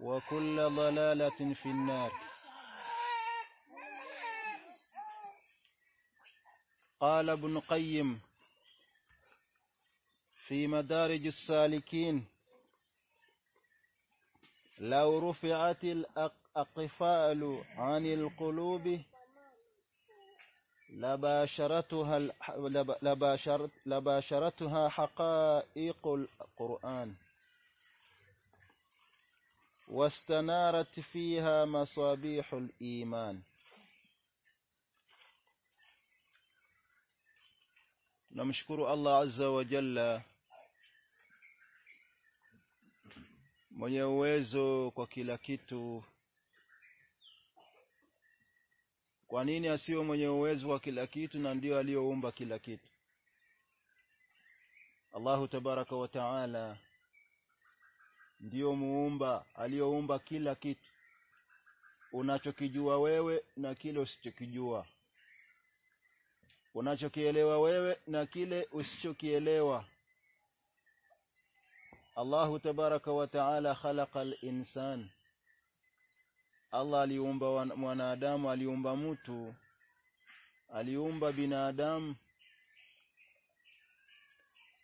وكل ضلالة في النار قال ابن قيم في مدارج السالكين لو رفعت الأقفال عن القلوب لباشرتها, لباشرت لباشرتها حقائق القرآن واستنارت فيها مصابيح الإيمان نمشكر الله عز وجل mwenye uwezo kwa kila kitu kwa nini asiwe mwenye uwezo wa kila kitu na ndio aliyoumba kila kitu Allahu tabaraka wa taala اللہ اللہ علیم علیم علی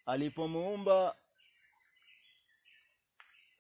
نلی پم ب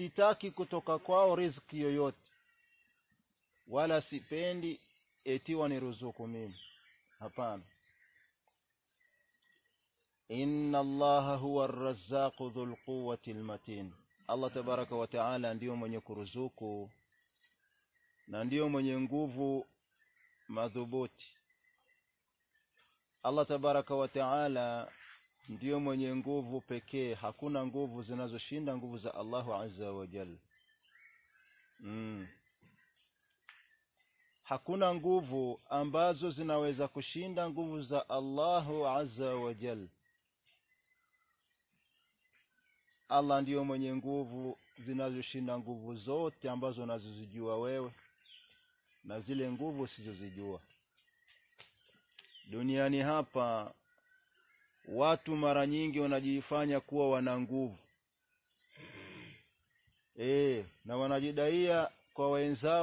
رزا تبارک آندی رزو کو دنوں گو مدوت اللہ تبارک ولا گو بو پے ہاکو نو بو جنا جگ بجا الہ حاق نگو بو امبا زن جاکوسی نا بوجھا ارلا دیو مو جنا ز نگو بو زیامبا زنا زوزیو نزی لینگو بسی ززو دیو دا پا تمہارا نیگی ڈائی ڈائی دیا کون سا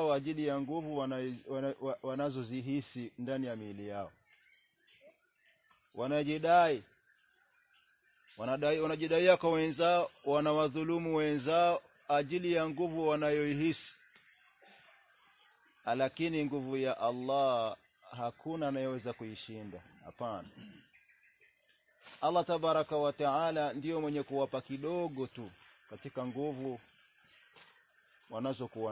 الکینگ اللہ اپان اللہ تبارہ کو مجھے کور پاکی لوگو نازو کو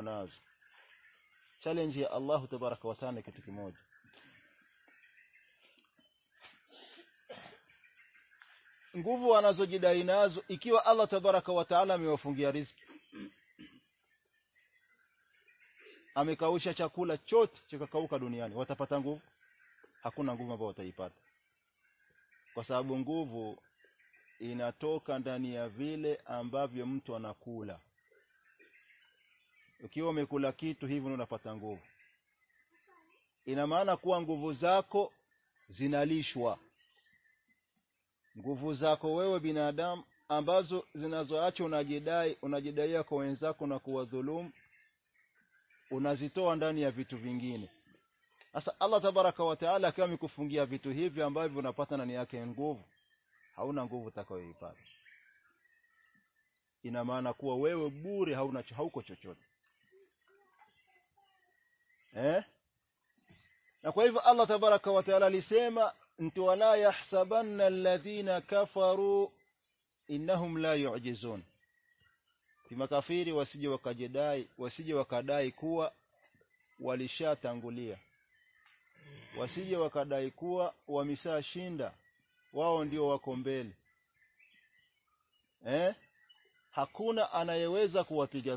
چلنج اللہ بارہ و تک موج گوبو نازو گی ڈی ناز اللہ تو بارہ کوتا میں فون گیارہ کور چوت چیک کو کا دیا پتان گو حاق مت پا بنگو ایو کاندانی نا کولا میکولا کتان گوبو ایو گوبو جا کو جی نلی سوا گوبو جا کو دم آمبا چیونا گی دائنا گی دائیکو نا کول انا جیتو ادانینگی نے اللہ تبارہ اللہ کف گیا بھی پتہ نہیں گوب ہاؤ نہ اللہ تبارا کام لون وسی وقت واسی وا دائسا شندا کمبل ہاکو نہ آنا جاکواکا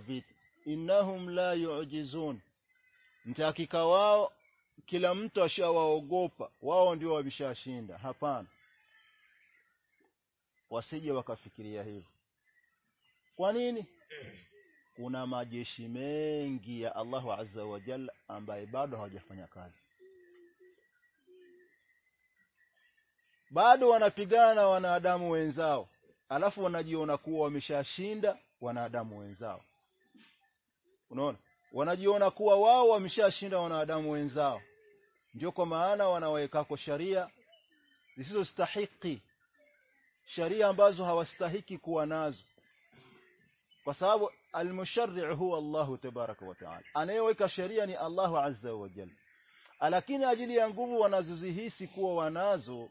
شندا یہ فکری آنا گیا اللہ کا بادانا ونا الفیونا شری اماز اللہ کا شریع اللہ سکو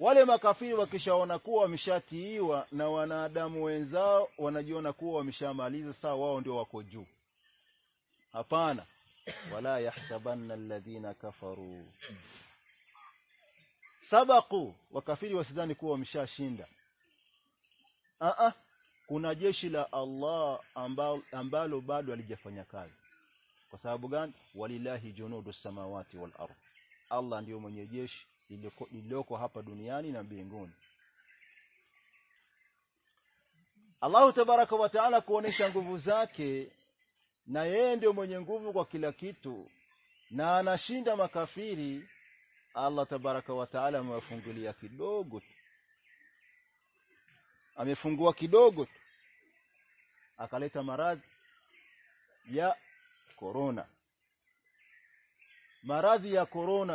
wale makafiri wakishaona kuwa wameshatiiwa na wanadamu wenzao wanajiona kuwa wameshamaliza sawa wao ndio wako juu hapana wala yahsabanna alladhina kafaru sabaku wakafiri wasidhani kuwa wameshashinda a a kuna jeshi la Allah ambalo bado alijafanya kazi kwa sababu gani walillahi junudu samawati wal ardh Allah ndiyo mwenye jeshi لو کو دنیا نہیں نہ اللہ کو جاکے نہ یہ لکی نہ بارہ واچالیا کلو گت ہمیں فون گو گا مہاراجنا مہاراج یا کورونا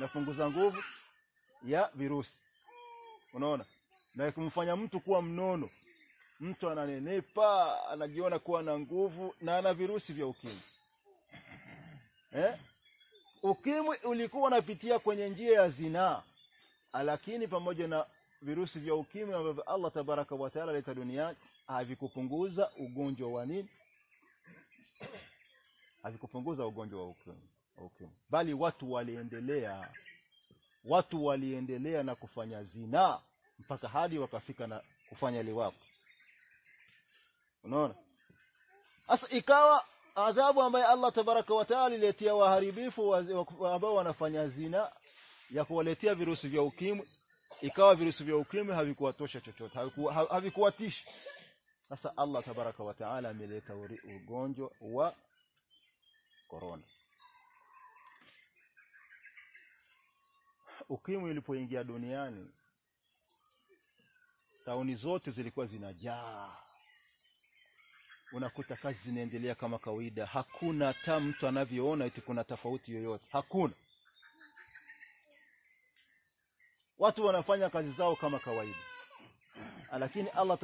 ناپنگو یا نو نیپی ونگو نانا بیروسی اولی کو پیتی کو جی آ جا آپ اللہ بارہ رونی آبی کنگوزا گنجونی آبی کپنگ گنجوکھ بالی وت والی وات والی اللہ اللہ اکی میل پوئیں گیا دنیا نے ان کو دلی کا می دہنا کوئی اللہ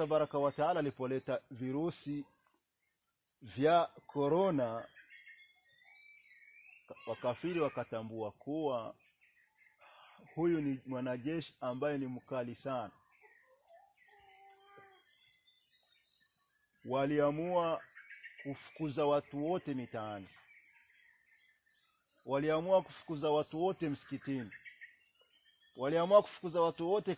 تبارکو کو ہوا گیش امبائ کالی سان وال والا افقو زوات والو افقو زوا ثوت تم تین والوںہ ففقو زوات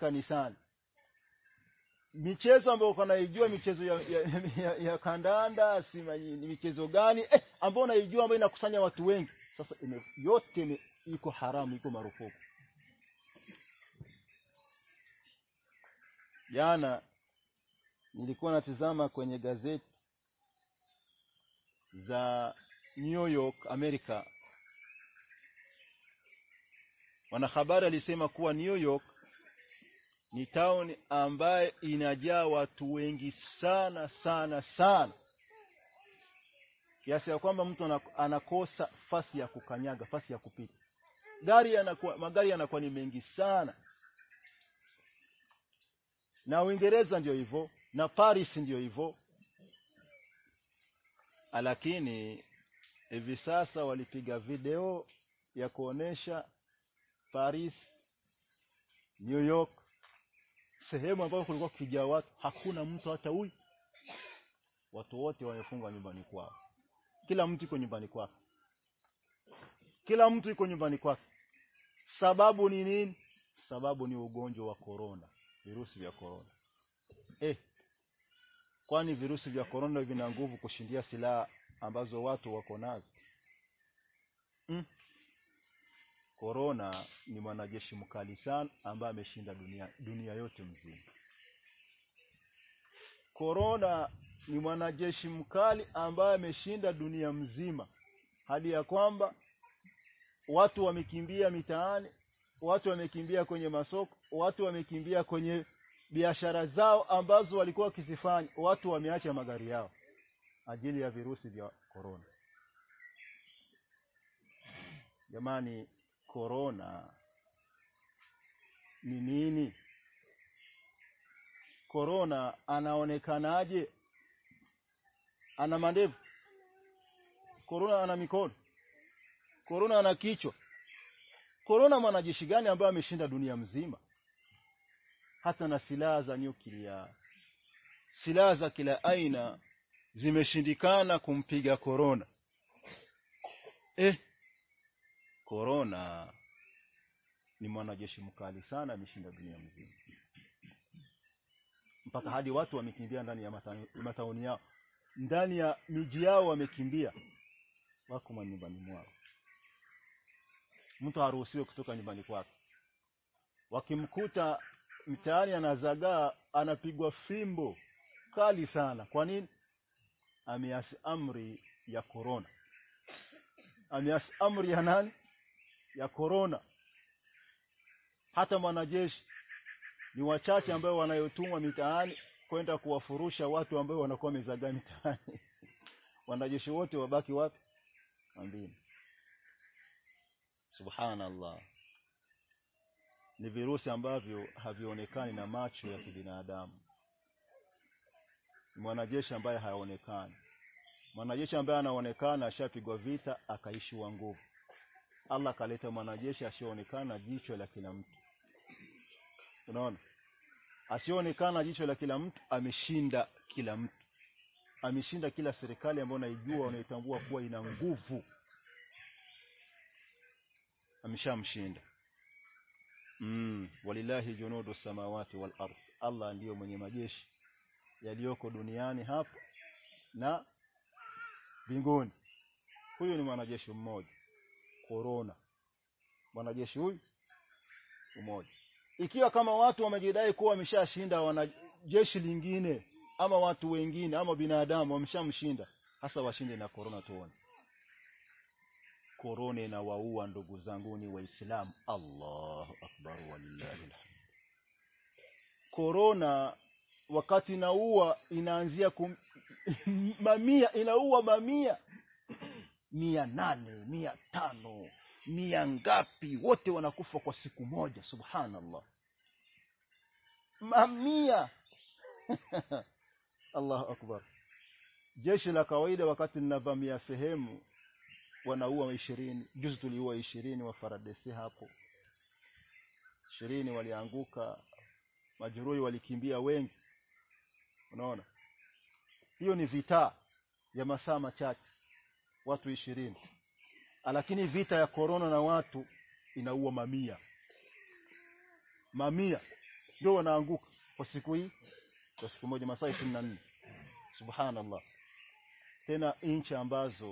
امبو نکو امبا نقصان یہ کو حرام یہ کو مرکو کو گز نیو یارک امیرکا نا خبر لیسے کو نیو یارک آمبائیں گا سان نہو نہو پارکو کل تھی کوئی کون بانی سبابنی سبابنی اگون جو کو سورنا بھی نو کو سنجیاسی لمبا زوا توا کونا کرونا گیسیم کالی سان آمبا میم کورونا گیسیم کال آمبا میسی دا حالیہ کواتومی واتو ہمیں کن اوہ توامی کم بھی آئی شرا جاؤ آپال کو آما گری آؤ آجی روسی بھی میورونا کنام کرونا کون کرونا کی چورونا منا جیسی گانا سنتا دنیا میں جی ما ہاتھی گیا کورونا گیس مکلی سنا ویونی وہیں کنیامانی تو ز گا پمب کالی سہین یا کورون امی امری حنہ یا کورون ہاتھ مانا جس وہ چا چان بھائی کو باقی وقت صبح اللہ نیبیرو سیام ہوں کان چولہ کی ندام منا جی سامنے کان منا یہ سامنے کا منا یہ کان جی چولہ کل چولہ کل کھیل امسی کلاس ری لیام ہونا گو بوشام والن اللہ جیسے دنیا نے گن ہو مجھے جیسے مد کورونا منا جیسو مد ایک میڈائیاں نا جس لینا توگی آمادہ مندا ہسا باسی نا کورونا تو اللہ اکبر جی شلاب نو می شرین جس تو وہ شیرین وہ فرد ایسے ہاپو شرین والی آگو کا جورئی والی کھیبی آئیں پیو نیتا یہ مسا مچ وہ تھی شرین اللہ کی کوئی بس مجھے مسائش نن ہاں تین ان چمباز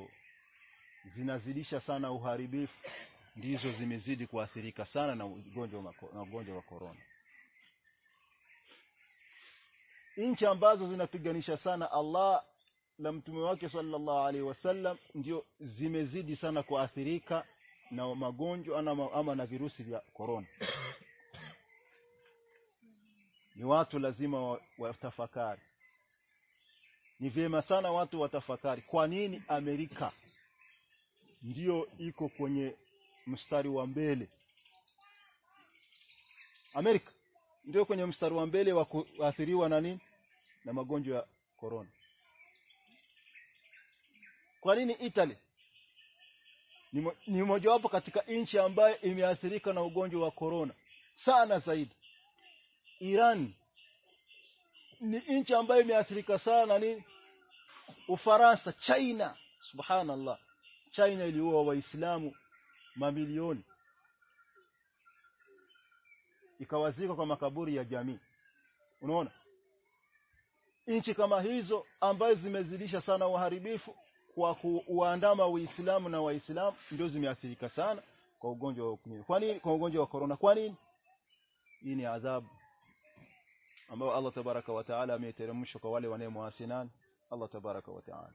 zinazidisha sana uharibifu ndizo zimezidi kuathirika sana na ugonjwa na ugonjwa wa corona Inchi ambazo zinapiganisha sana Allah na mtume wake sallallahu alaihi wasallam ndio zimezidi sana kuathirika na magonjwa ama, ama na virusi vya corona ni watu lazima watafakari wa ni vyema sana watu watafakari kwa nini amerika مستاریک مستا نانی نم گونج کورون کو می کا گوجوا corona سان سید ارانچ امبائی میں آسری کفر China چائ نئیلام مابلیون بری گی انہیو امبا زمیاں اسلام نوئی اسلامیہ نذاب امبا اللہ تبارک والان اللہ تبارکوالم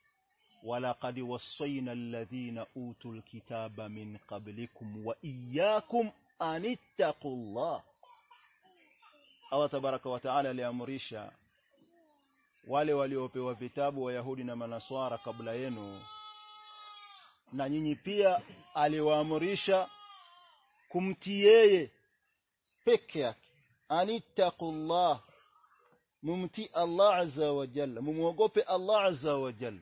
ولقد وصينا الذين أوتوا الكتاب من قبلكم وإياكم أن اتقوا الله الله تبارك وتعالى لأمريشا wale waliopewa vitabu wayahudi na manaswara kabla yenu na nyinyi pia aliwaamrisha kumti yeye peke yake anittaqullah mumti allah azza wa jalla mumwogope allah azza wa jalla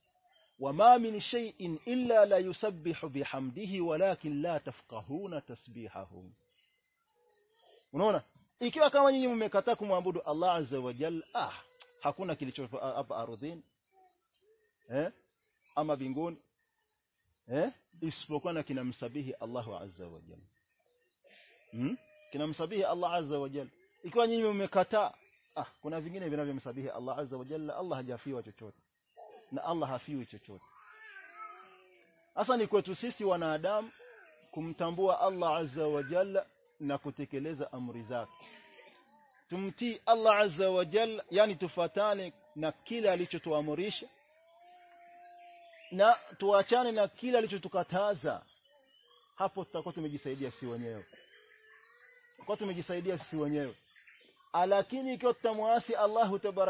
وما من شيء إلا لا يسبح بحمده ولكن لا تفقهون تسبيحهم unaona ikiwa kama nyinyi mmekataa kumwabudu Allah azza wa jalla ah hakuna kilicho hapa ardhini eh ama binguni eh isipokuwa na kinamsabihi Allah azza wa jalla hmm kinamsabihi Allah azza wa jalla ikiwa nyinyi mmekataa ah kuna vingine vinavyomsabihi Allah azza wa jalla Allah hajafiwa chochote اللہ حافی واڈم اللہ تم تھی اللہ یعنی عدیس میں عدیس اللہ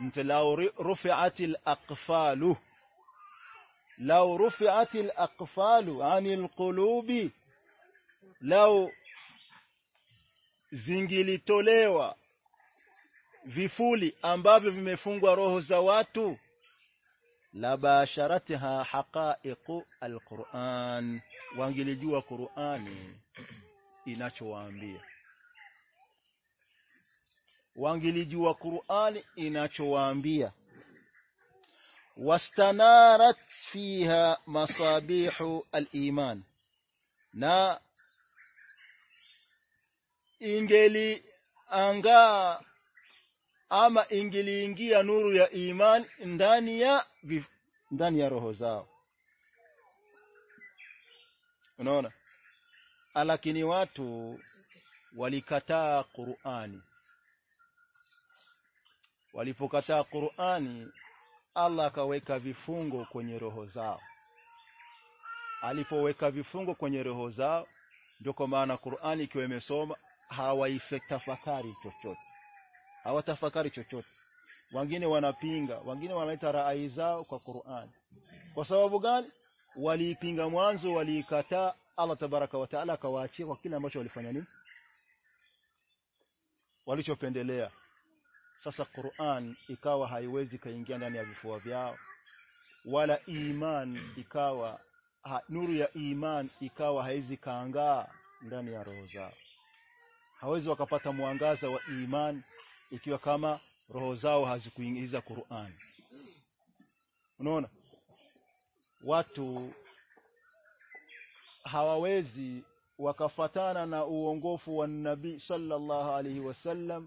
لو رفعت الاقفال لو رفعت الاقفال عن القلوب لو zingilitolewa vifuli ambavyo vimefungwa roho za watu la basharatiha haqaiqu alquran wangelijua qurani inachowaambia وانگلیوریا مسا بیمان ایمانیا دیا روح اللہ کی نیوات والی کتا کوری روح زاؤ مانا چوپ نبی صلی اللہ علیہ وسلم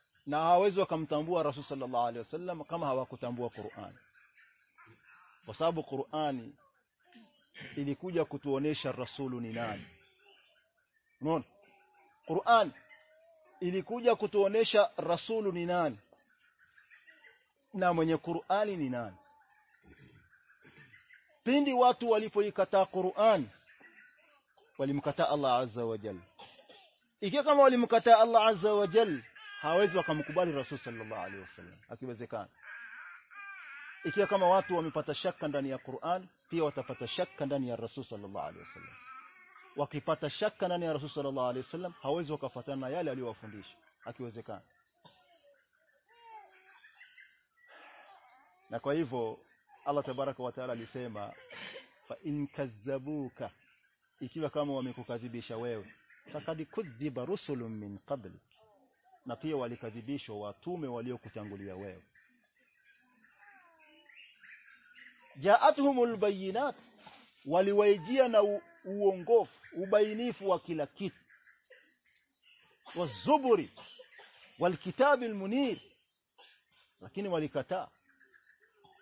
نہ تمبوہ رسول ص اللہ علیہ و سل کم ہوا قرآن بس بہان علی کو رسول الران علی کوش رسول نانیا قرآن ناتو والی قرآن علیم کتہ اللہ کم والم کتہ اللہ hawezi wakamkubali Rasul sallallahu alaihi wasallam, akiwezekana. Ikiwa kama watu wamepata shaka ndani ya Qur'an, pia watapata shaka ndani ya Rasul sallallahu alaihi wasallam. Wakipata shaka ndani ya Rasul sallallahu alaihi wasallam, hawezi wakafuatana na yale aliyowafundisha, akiwezekana. Na kwa hivyo Allah tabaraka wa taala alisema fa in kadhabuka, ikiwa kama wamekukadhibisha wewe, fakad kudhiba rusulun min qablik والی کابل لکین والی کتھا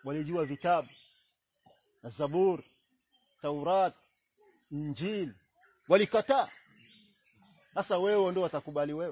والی کتاب انجیل والی کتھا سا تھا کبالی ویو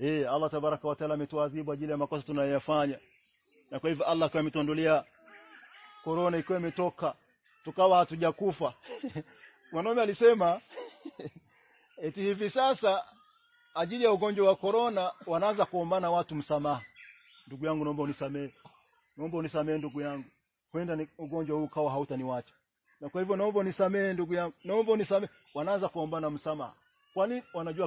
اللہ اللہ کونیا کرنا زا کوما نو تم سام نوبو نسا مے ڈبیاں گنجونی کوئی ڈوبیاں وہ سام جو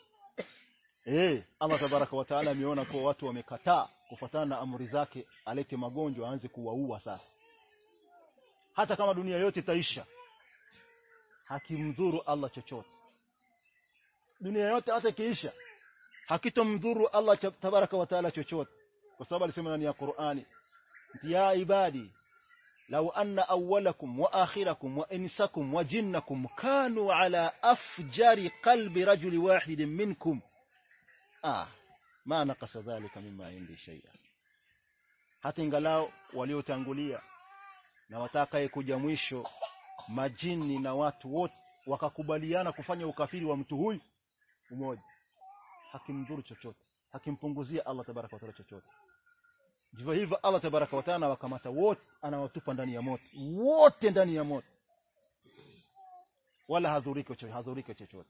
Eh, Allah tabaraka wa taala ameona kwa watu wamekataa kufuatana na amri zake alete magonjwa aanze kuwaua sasa. Hata kama dunia yote itaisha hakimdhuru Allah chochote. Dunia yote hata ikiisha hakitomdhuru Allah tabaraka wa taala chochote. Kwa sababu alisema ndani ya Qur'ani, "Ya ibadi, law anna awwalakum wa akhirakum wa insakum wa jinnakum kanu ala afjari qalbi rajuli wahidin minkum" ہاتنگل والی انگولیم در چکیم پنگیا اللہ حاضوری کا چوتھ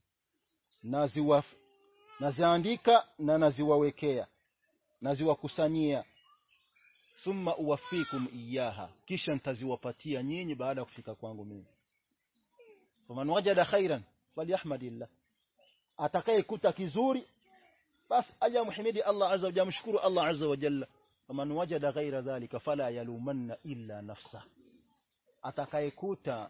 naziwa naziandika na naziwawekea naziwakusanyia thumma uwafikum iyaha kisha nitaziwapatia nyinyi baada ya kufika kwangu mimi faman wajada khairan falyahmadillah atakayekuta kizuri basi aje muhimidi Allah azza wa jamshukuru Allah azza wa jalla faman wajada ghaira dhalika fala yalumanna illa nafsa atakayekuta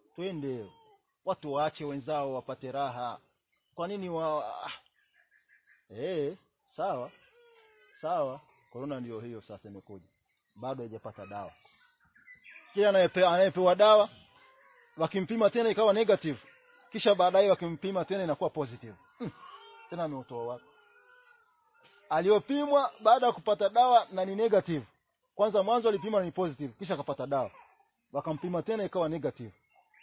تین دے آچھا پتے راہا کوکیم پیما کہ نہیں کہ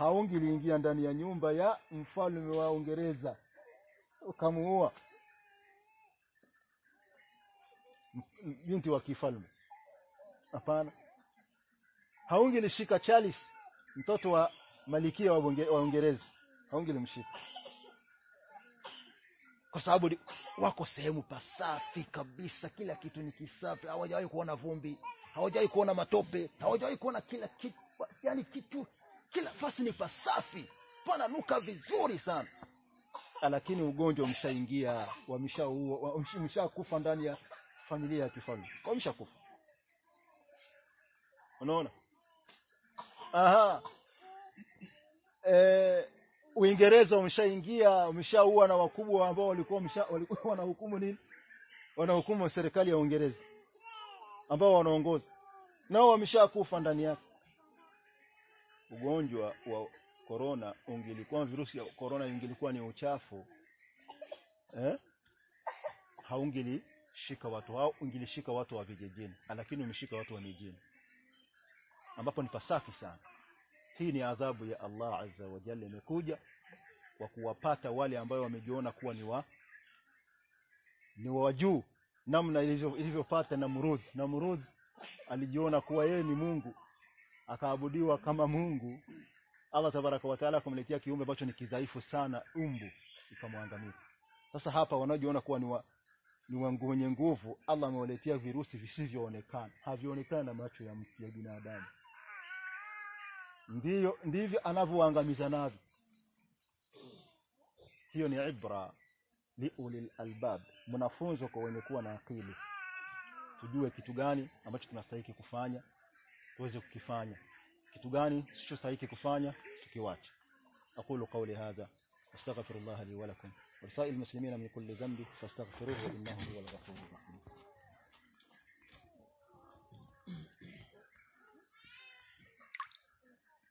ہاؤں گی لیں گی آن دیا گیری وکی فال ہاؤنگی نشی کا چالیس ملکی ریز ہوں گے کون متوپی کو اللہ ریزایا اوانولی نونی نو سر کالی گیرو نو گز نومیشا کو ugonjwa wa korona ungilikuwa virusi ya korona ingelikuwa ni uchafu eh haungeli shika watu au ungelishika watu wa vijijini lakini umeshika watu wa mijini ambapo ni pasafi sana hii ni adhabu ya Allah azza wa jalla imekuja kwa kuwapata wale ambao wamejiona kuwa ni wa ni wa juu namna ilivyopata na murud na murud alijiona kuwa yeye ni Mungu akaabudiwa kama Mungu Allah tabaraka wa taala kumletea kiumbe ambacho ni kidhaifu sana umbu ikamwangamiza sasa hapa wanaojiona kuwa ni wa ni wangu wenye nguvu Allah amewaletea virusi visivyoonekana havionekana na macho ya mtu ya binadamu ndio ndivyo anavyoangamiza navyo hiyo ni ibra liulil albab mnafunzo kwa wenye kuwa na akili tujue kitu gani ambacho tunastahili kufanya tuweze kukifanya kitu gani sio sahihi kufanya tukiwacha اقول قولي هذا استغفر الله لي ولكم وصائل المسلمين من كل ذنب فاستغفروه انه هو الغفور الرحيم